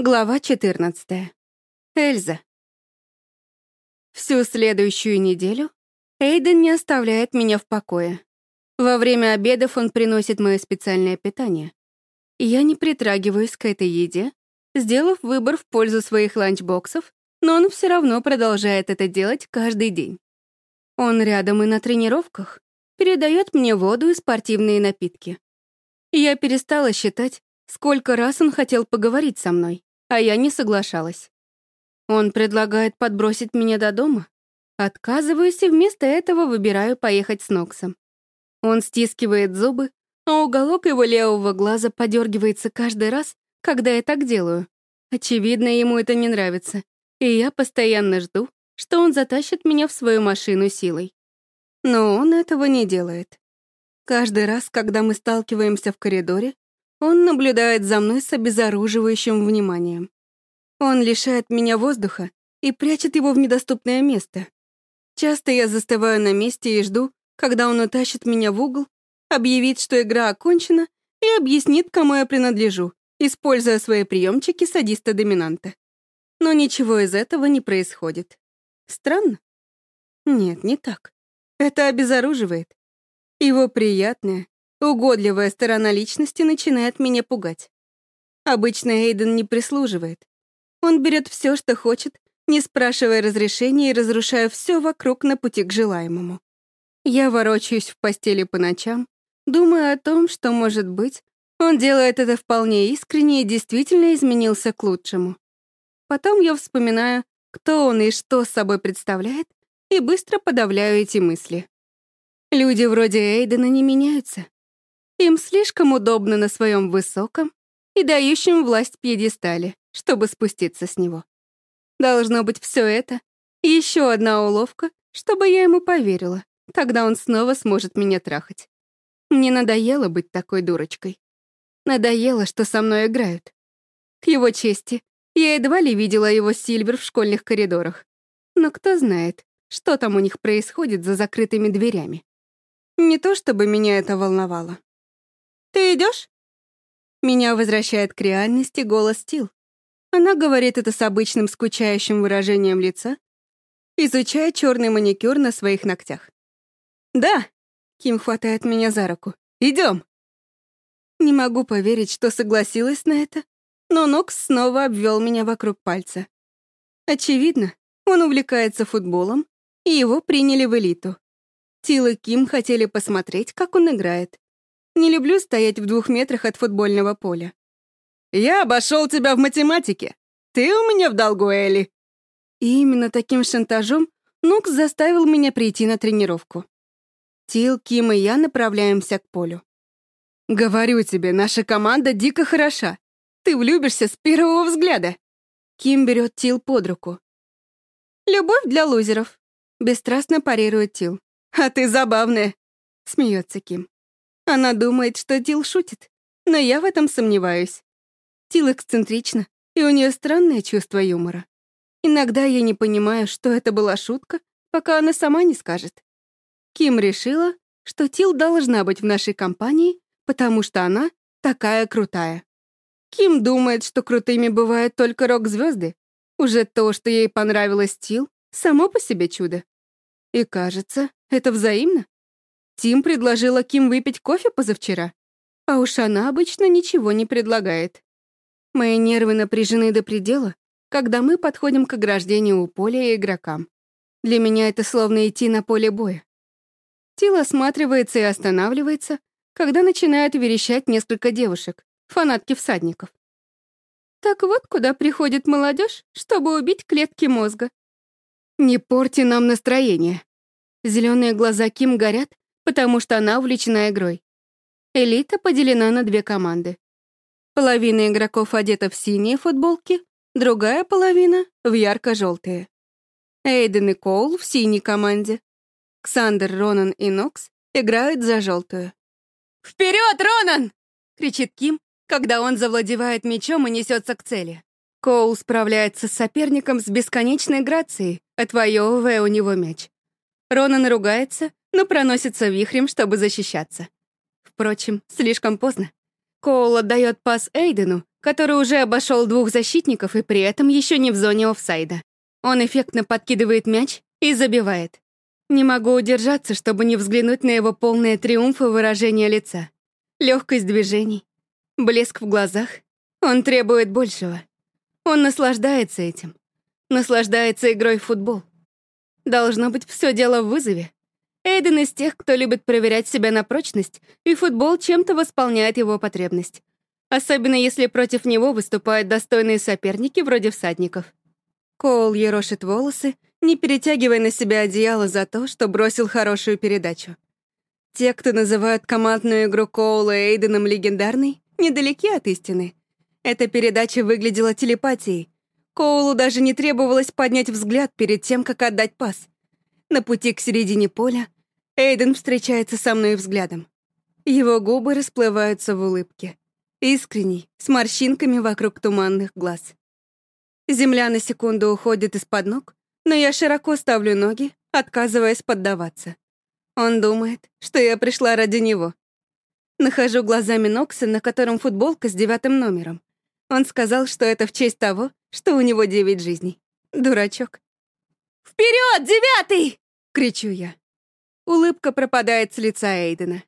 Глава 14. Эльза. Всю следующую неделю Эйден не оставляет меня в покое. Во время обедов он приносит мое специальное питание. И я не притрагиваюсь к этой еде, сделав выбор в пользу своих ланчбоксов, но он все равно продолжает это делать каждый день. Он рядом и на тренировках, передает мне воду и спортивные напитки. Я перестала считать, Сколько раз он хотел поговорить со мной, а я не соглашалась. Он предлагает подбросить меня до дома. Отказываюсь и вместо этого выбираю поехать с Ноксом. Он стискивает зубы, а уголок его левого глаза подергивается каждый раз, когда я так делаю. Очевидно, ему это не нравится, и я постоянно жду, что он затащит меня в свою машину силой. Но он этого не делает. Каждый раз, когда мы сталкиваемся в коридоре, он наблюдает за мной с обезоруживающим вниманием. Он лишает меня воздуха и прячет его в недоступное место. Часто я застываю на месте и жду, когда он утащит меня в угол, объявит, что игра окончена, и объяснит, кому я принадлежу, используя свои приемчики садиста-доминанта. Но ничего из этого не происходит. Странно? Нет, не так. Это обезоруживает. Его приятное, Угодливая сторона личности начинает меня пугать. Обычно Эйден не прислуживает. Он берет все, что хочет, не спрашивая разрешения и разрушая все вокруг на пути к желаемому. Я ворочаюсь в постели по ночам, думая о том, что, может быть, он делает это вполне искренне и действительно изменился к лучшему. Потом я вспоминаю, кто он и что с собой представляет, и быстро подавляю эти мысли. Люди вроде Эйдена не меняются. Им слишком удобно на своем высоком и дающем власть пьедестале, чтобы спуститься с него. Должно быть все это и еще одна уловка, чтобы я ему поверила. Тогда он снова сможет меня трахать. Мне надоело быть такой дурочкой. Надоело, что со мной играют. К его чести, я едва ли видела его Сильвер в школьных коридорах. Но кто знает, что там у них происходит за закрытыми дверями. Не то чтобы меня это волновало. «Ты идешь? Меня возвращает к реальности голос Тил. Она говорит это с обычным скучающим выражением лица, изучая черный маникюр на своих ногтях. «Да!» — Ким хватает меня за руку. Идем. Не могу поверить, что согласилась на это, но Нокс снова обвел меня вокруг пальца. Очевидно, он увлекается футболом, и его приняли в элиту. Тил и Ким хотели посмотреть, как он играет. Не люблю стоять в двух метрах от футбольного поля. «Я обошел тебя в математике. Ты у меня в долгу, Элли». И именно таким шантажом Нукс заставил меня прийти на тренировку. Тил, Ким и я направляемся к полю. «Говорю тебе, наша команда дико хороша. Ты влюбишься с первого взгляда». Ким берет Тил под руку. «Любовь для лузеров», — бесстрастно парирует Тил. «А Она думает, что Тил шутит, но я в этом сомневаюсь. Тил эксцентрична, и у нее странное чувство юмора. Иногда я не понимаю, что это была шутка, пока она сама не скажет. Ким решила, что Тил должна быть в нашей компании, потому что она такая крутая. Ким думает, что крутыми бывают только рок-звезды. Уже то, что ей понравилось Тил, само по себе чудо. И кажется, это взаимно. Тим предложила Ким выпить кофе позавчера, а уж она обычно ничего не предлагает. Мои нервы напряжены до предела, когда мы подходим к ограждению у поля и игрокам. Для меня это словно идти на поле боя. Тил осматривается и останавливается, когда начинают верещать несколько девушек, фанатки всадников. Так вот куда приходит молодежь, чтобы убить клетки мозга. Не порти нам настроение. Зеленые глаза Ким горят, потому что она увлечена игрой. Элита поделена на две команды. Половина игроков одета в синие футболки, другая половина — в ярко-желтые. Эйден и Коул в синей команде. Ксандер, Ронан и Нокс играют за желтую. «Вперед, Ронан!» — кричит Ким, когда он завладевает мечом и несется к цели. Коул справляется с соперником с бесконечной грацией, отвоевывая у него мяч. Ронан ругается — ну, проносится вихрем, чтобы защищаться. Впрочем, слишком поздно. Коул отдает пас Эйдену, который уже обошел двух защитников и при этом еще не в зоне офсайда. Он эффектно подкидывает мяч и забивает. Не могу удержаться, чтобы не взглянуть на его полное триумф и выражение лица. Легкость движений, блеск в глазах. Он требует большего. Он наслаждается этим. Наслаждается игрой в футбол. Должно быть, все дело в вызове. Эйден из тех, кто любит проверять себя на прочность, и футбол чем-то восполняет его потребность. Особенно если против него выступают достойные соперники вроде всадников. Коул ерошит волосы, не перетягивая на себя одеяло за то, что бросил хорошую передачу. Те, кто называют командную игру Коула и Эйденом легендарной, недалеки от истины. Эта передача выглядела телепатией. Коулу даже не требовалось поднять взгляд перед тем, как отдать пас. На пути к середине поля Эйден встречается со мной взглядом. Его губы расплываются в улыбке. Искренний, с морщинками вокруг туманных глаз. Земля на секунду уходит из-под ног, но я широко ставлю ноги, отказываясь поддаваться. Он думает, что я пришла ради него. Нахожу глазами Нокса, на котором футболка с девятым номером. Он сказал, что это в честь того, что у него девять жизней. Дурачок. «Вперед, девятый!» — Кричу я. Улыбка пропадает с лица Эйдена.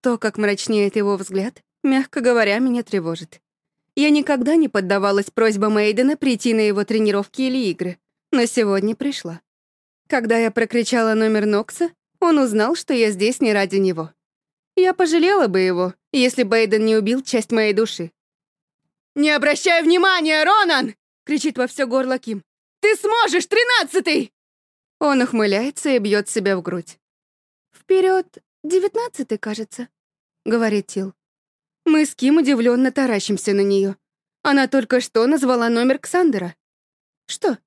То, как мрачнеет его взгляд, мягко говоря, меня тревожит. Я никогда не поддавалась просьбам Эйдена прийти на его тренировки или игры, но сегодня пришла. Когда я прокричала номер Нокса, он узнал, что я здесь не ради него. Я пожалела бы его, если бы Эйден не убил часть моей души. «Не обращай внимания, Ронан!» — кричит во все горло Ким. «Ты сможешь, тринадцатый!» Он ухмыляется и бьет себя в грудь. Вперед, девятнадцатый, кажется», — говорит Тил. Мы с Ким удивленно таращимся на нее. Она только что назвала номер Ксандера. «Что?»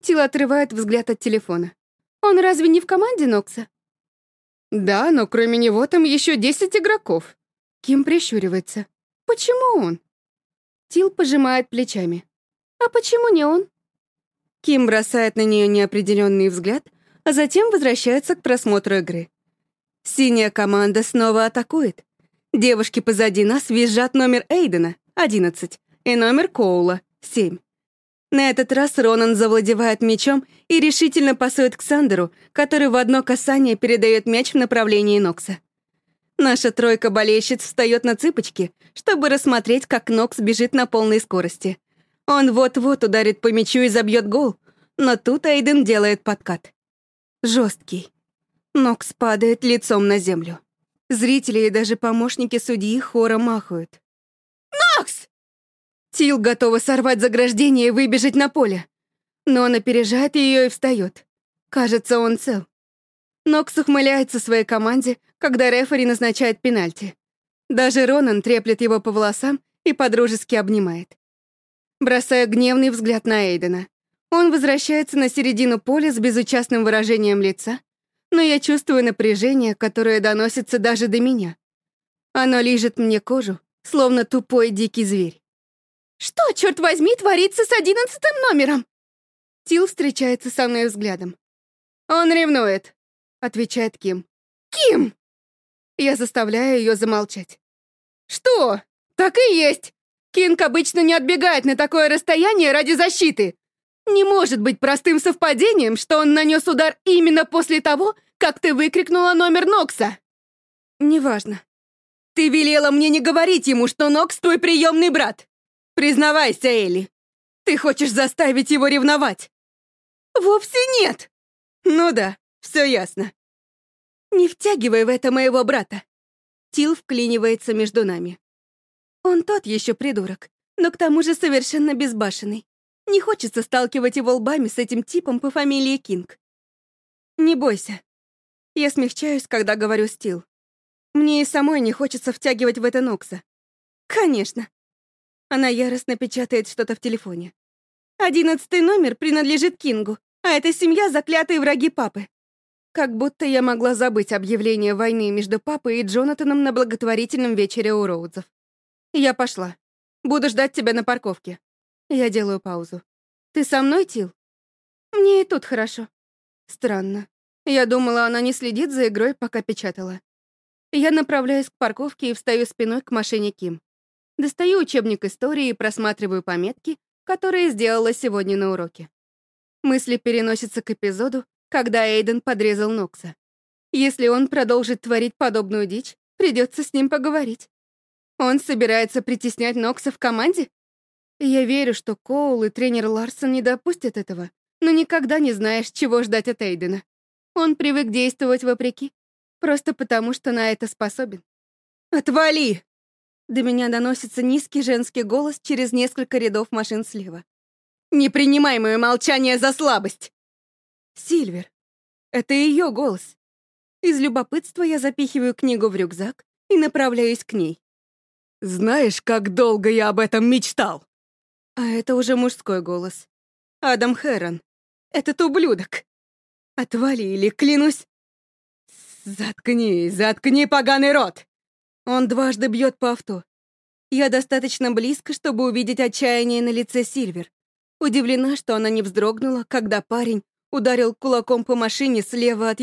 Тил отрывает взгляд от телефона. «Он разве не в команде Нокса?» «Да, но кроме него там еще десять игроков». Ким прищуривается. «Почему он?» Ким бросает на нее неопределенный взгляд, а затем возвращается к просмотру игры. Синяя команда снова атакует. Девушки позади нас визжат номер Эйдена, 11, и номер Коула, 7. На этот раз Ронан завладевает мячом и решительно пасует к Сандеру, который в одно касание передает мяч в направлении Нокса. Наша тройка болельщиц встает на цыпочки, чтобы рассмотреть, как Нокс бежит на полной скорости. Он вот-вот ударит по мячу и забьет гол, но тут Эйден делает подкат. Жесткий, Нокс падает лицом на землю. Зрители и даже помощники судьи хором махают. «Нокс!» Тил готова сорвать заграждение и выбежать на поле. Но он опережает ее и встает. Кажется, он цел. Нокс ухмыляется своей команде, когда рефери назначает пенальти. Даже Ронан треплет его по волосам и подружески обнимает. Бросаю гневный взгляд на Эйдена. Он возвращается на середину поля с безучастным выражением лица но я чувствую напряжение, которое доносится даже до меня. Оно лижет мне кожу, словно тупой дикий зверь. «Что, черт возьми, творится с одиннадцатым номером?» Тил встречается со мной взглядом. «Он ревнует», — Кинка обычно не отбегает на такое расстояние ради защиты. Не может быть простым совпадением, что он нанес удар именно после того, как ты выкрикнула номер Нокса. Неважно. Ты велела мне не говорить ему, что Нокс твой приемный брат. Признавайся, Элли. Ты хочешь заставить его ревновать? Вовсе нет. Ну да, все ясно. Не втягивай в это моего брата. Тил вклинивается между нами. Он тот еще придурок, но к тому же совершенно безбашенный. Не хочется сталкивать его лбами с этим типом по фамилии Кинг. Не бойся, я смягчаюсь, когда говорю «стил». Мне и самой не хочется втягивать в это Нокса. Конечно. Она яростно печатает что-то в телефоне. Одиннадцатый номер принадлежит Кингу, а эта семья — заклятые враги папы. Как будто я могла забыть объявление войны между папой и Джонатаном на благотворительном вечере у Роудзов. Я пошла. Буду ждать тебя на парковке. Я делаю паузу. Ты со мной, Тил? Мне и тут хорошо. Странно. Я думала, она не следит за игрой, пока печатала. Я направляюсь к парковке и встаю спиной к машине Ким. Достаю учебник истории и просматриваю пометки, которые сделала сегодня на уроке. Мысли переносятся к эпизоду, когда Эйден подрезал Нокса. Если он продолжит творить подобную дичь, придется с ним поговорить. Он собирается притеснять Нокса в команде? Я верю, что Коул и тренер Ларсон не допустят этого, но никогда не знаешь, чего ждать от Эйдена. Он привык действовать вопреки, просто потому что на это способен. «Отвали!» До меня доносится низкий женский голос через несколько рядов машин слева. «Не принимай мое молчание за слабость!» Сильвер. Это ее голос. Из любопытства я запихиваю книгу в рюкзак и направляюсь к ней. «Знаешь, как долго я об этом мечтал?» А это уже мужской голос. Адам Хэрон. Этот ублюдок. Отвалили, клянусь. Заткни, заткни поганый рот! Он дважды бьет по авто. Я достаточно близко, чтобы увидеть отчаяние на лице Сильвер. Удивлена, что она не вздрогнула, когда парень ударил кулаком по машине слева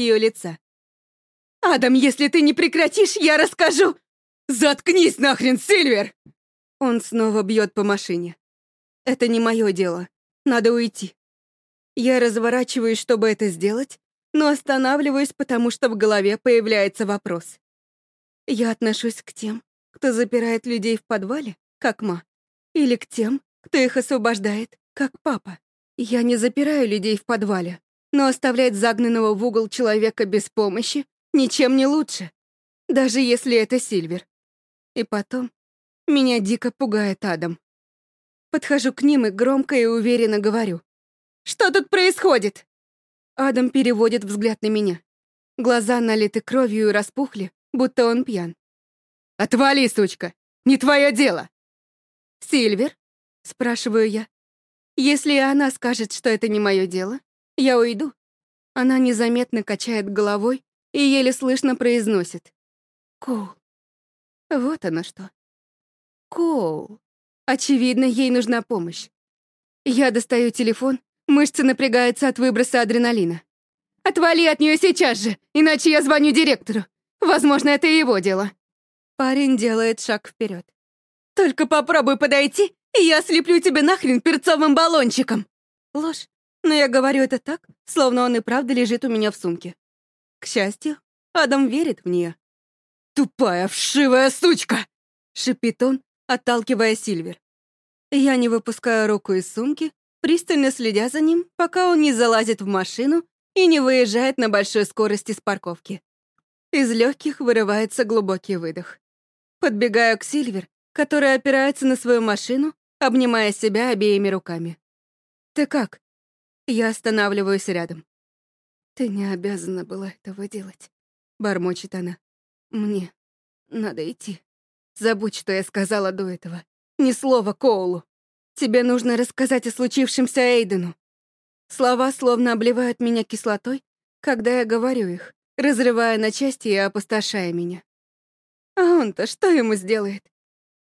от ее лица. «Адам, если ты не прекратишь, я расскажу!» «Заткнись нахрен, Сильвер!» Он снова бьет по машине. «Это не мое дело. Надо уйти». Я разворачиваюсь, чтобы это сделать, но останавливаюсь, потому что в голове появляется вопрос. Я отношусь к тем, кто запирает людей в подвале, как ма, или к тем, кто их освобождает, как папа. Я не запираю людей в подвале, но оставлять загнанного в угол человека без помощи ничем не лучше, даже если это Сильвер. И потом, меня дико пугает Адам. Подхожу к ним и громко и уверенно говорю. «Что тут происходит?» Адам переводит взгляд на меня. Глаза налиты кровью и распухли, будто он пьян. «Отвали, сучка! Не твое дело!» «Сильвер?» — Вот оно что. Коул. Очевидно, ей нужна помощь. Я достаю телефон, мышцы напрягаются от выброса адреналина. «Отвали от нее сейчас же, иначе я звоню директору. Возможно, это его дело». Парень делает шаг вперед. «Только попробуй подойти, и я слеплю тебе нахрен перцовым баллончиком!» Ложь, но я говорю это так, словно он и правда лежит у меня в сумке. К счастью, Адам верит в нее. «Тупая, вшивая сучка!» — шипит он, отталкивая Сильвер. Я не выпускаю руку из сумки, пристально следя за ним, пока он не залазит в машину и не выезжает на большой скорости с парковки. Из легких вырывается глубокий выдох. Подбегаю к Сильвер, которая опирается на свою машину, обнимая себя обеими руками. «Ты Мне надо идти. Забудь, что я сказала до этого. Ни слова Коулу. Тебе нужно рассказать о случившемся Эйдену. Слова словно обливают меня кислотой, когда я говорю их, разрывая на части и опустошая меня. А он-то что ему сделает?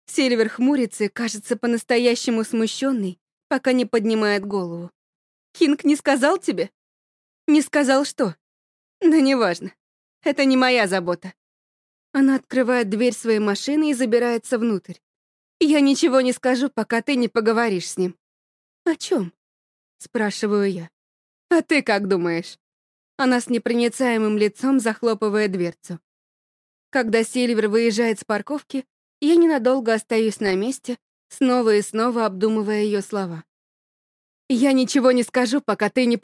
Сильвер хмурится и кажется по-настоящему смущенный, пока не поднимает голову. «Кинг не сказал тебе?» «Не сказал что?» «Да неважно. Это не моя забота. Она открывает дверь своей машины и забирается внутрь. Я ничего не скажу, пока ты не поговоришь с ним. О чем? Спрашиваю я. А ты как думаешь? Она с непроницаемым лицом захлопывает дверцу. Когда Сильвер выезжает с парковки, я ненадолго остаюсь на месте, снова и снова обдумывая ее слова. «Я ничего не скажу, пока ты не